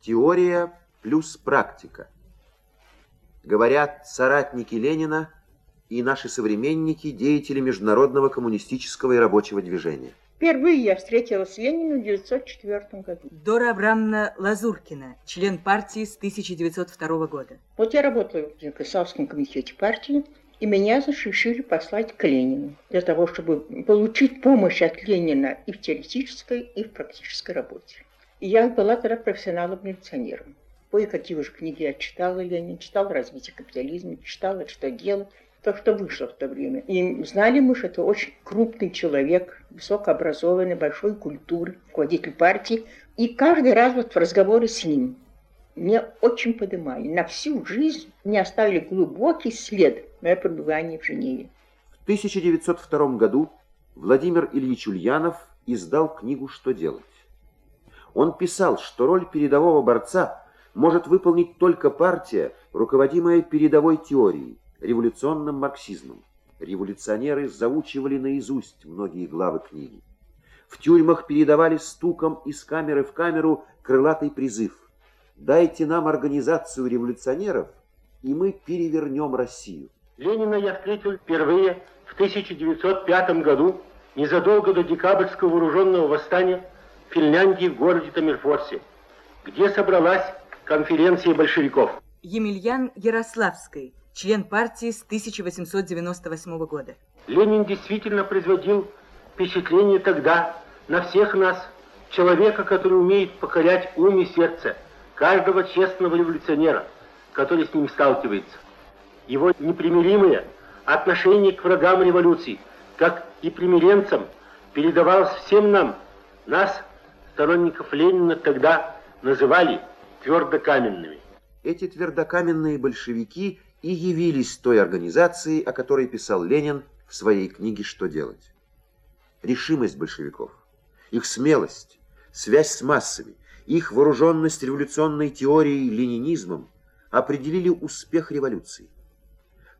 Теория плюс практика. Говорят соратники Ленина и наши современники, деятели международного коммунистического и рабочего движения. Впервые я встретилась с Лениным в 1904 году. Дора Абрамовна Лазуркина, член партии с 1902 года. Вот я работала в Красавском комитете партии, и меня решили послать к Ленину для того, чтобы получить помощь от Ленина и в теоретической, и в практической работе. Я была тогда профессионалом-милиционером. Кое-какие уже книги я читала Ленин, читала «Развитие капитализма», читала «Что делать», то, что вышло в то время. И знали мы, что это очень крупный человек, высокообразованный, большой культуры, руководитель партии. И каждый раз вот в разговоре с ним меня очень поднимали. На всю жизнь мне оставили глубокий след мое пребывание в Женеве. В 1902 году Владимир Ильич Ульянов издал книгу «Что делать?». Он писал, что роль передового борца может выполнить только партия, руководимая передовой теорией, революционным марксизмом. Революционеры заучивали наизусть многие главы книги. В тюрьмах передавали стуком из камеры в камеру крылатый призыв «Дайте нам организацию революционеров, и мы перевернем Россию». Ленина я встретил впервые в 1905 году, незадолго до декабрьского вооруженного восстания Финляндии в городе Тамерфорсе, где собралась конференция большевиков. Емельян Ярославский, член партии с 1898 года. Ленин действительно производил впечатление тогда на всех нас, человека, который умеет покорять ум и сердце каждого честного революционера, который с ним сталкивается. Его непримиримое отношение к врагам революции, как и примиренцам, передавалось всем нам, нас, сторонников Ленина, тогда называли твердокаменными. Эти твердокаменные большевики и явились той организацией, о которой писал Ленин в своей книге «Что делать?». Решимость большевиков, их смелость, связь с массами, их вооруженность революционной теорией ленинизмом определили успех революции.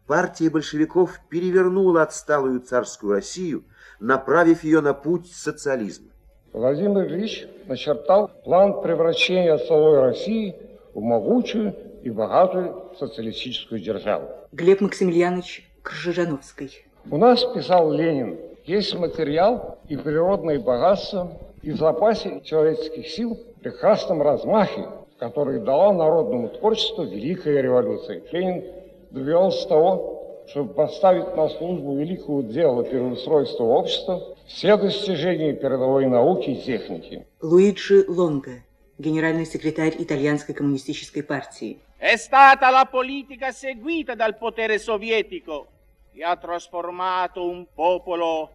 Партия большевиков перевернула отсталую царскую Россию, направив ее на путь социализма. Владимир Ильич начертал план превращения отсталой России в могучую и богатую социалистическую державу. Глеб Максимiliaнович Крыжижановский. У нас, писал Ленин, есть материал и природные богатства, и в запасе человеческих сил в прекрасном размахе, который дала народному творчеству Великая революция. Ленин добивался того, чтобы поставить на службу великого дела переустройства общества все достижения передовой науки и техники. Луиджи Лонго, генеральный секретарь итальянской коммунистической партии. È stata la politica seguita dal potere sovietico che ha trasformato un popolo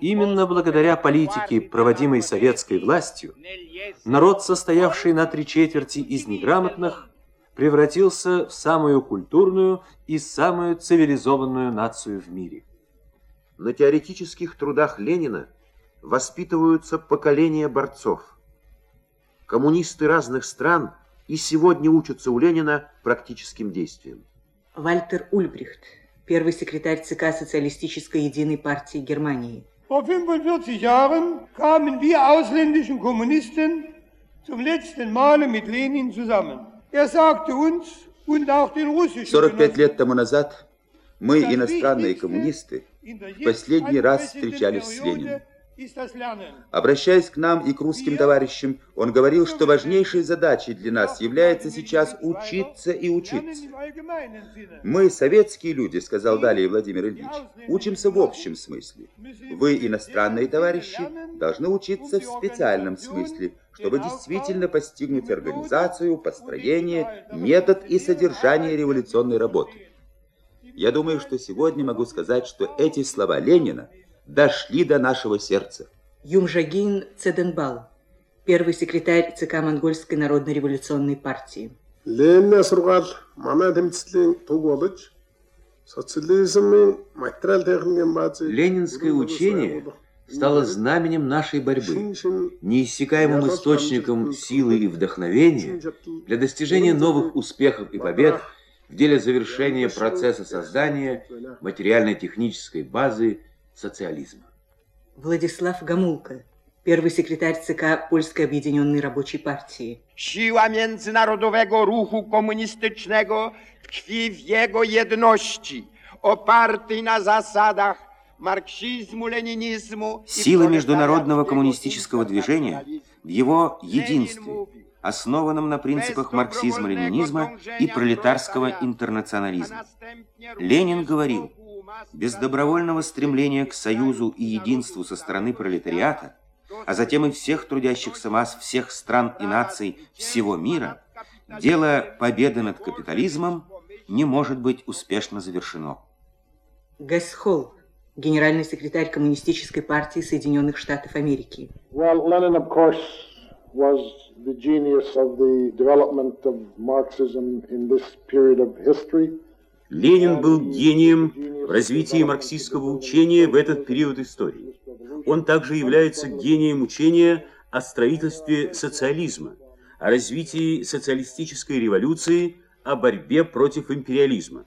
Именно благодаря политике, проводимой советской властью, народ, состоявший на три четверти из неграмотных, превратился в самую культурную и самую цивилизованную нацию в мире. На теоретических трудах Ленина воспитываются поколения борцов. Коммунисты разных стран и сегодня учатся у Ленина практическим действиям. Вальтер Ульбрихт, первый секретарь ЦК Социалистической единой партии Германии. Vor 45 Jahren kamen wir ausländischen Kommunisten zum letzten Male mit Lenin zusammen. Er sagte uns und auch den russischen 45 лет тому назад мы, иностранные коммунисты, в последний раз встречались с Лениным. Обращаясь к нам и к русским товарищам, он говорил, что важнейшей задачей для нас является сейчас учиться и учиться. Мы, советские люди, сказал далее Владимир Ильич, учимся в общем смысле. Вы, иностранные товарищи, должны учиться в специальном смысле, чтобы действительно постигнуть организацию, построение, метод и содержание революционной работы. Я думаю, что сегодня могу сказать, что эти слова Ленина – дошли до нашего сердца. Юмжагин Цеденбал, первый секретарь ЦК Монгольской народно-революционной партии. Ленин сургаал манай тэмцлийн туг болж социализмын материал техникийн базы Ленинское учение стало знаменем нашей борьбы, неиссякаемым источником силы и вдохновения для достижения новых успехов и побед в деле завершения процесса создания материально-технической базы социализма. Владислав Гамулка, первый секретарь ЦК Польской объединенной рабочей партии. Siła międzynarodowego ruchu komunistycznego tkwi w jego jedności, opartej na zasadach марксизму, ленинизму. Сила международного коммунистического движения в его единстве, основанном на принципах марксизма-ленинизма и пролетарского интернационализма. Ленин говорил, без добровольного стремления к союзу и единству со стороны пролетариата, а затем и всех трудящихся масс всех стран и наций всего мира, дело победы над капитализмом не может быть успешно завершено. Гэс генеральный секретарь Коммунистической партии Соединенных Штатов Америки. Well, Lenin, of course, was the genius of the development of Marxism in this period of history. Ленин был гением в развитии марксистского учения в этот период истории. Он также является гением учения о строительстве социализма, о развитии социалистической революции, о борьбе против империализма.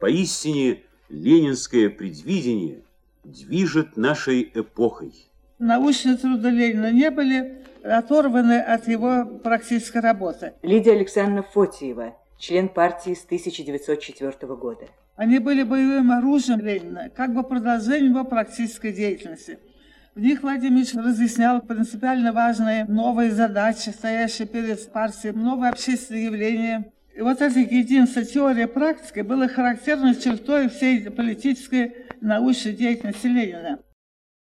Поистине, ленинское предвидение движет нашей эпохой. Научные труды Ленина не были оторваны от его практической работы. Лидия Александровна Фотиева, член партии с 1904 года. Они были боевым оружием Ленина, как бы продолжением его практической деятельности. В них Владимир разъяснял принципиально важные новые задачи, стоящие перед партией, новые общественные явления, и вот это единство теории практики было характерной чертой всей политической научной деятельности Ленина.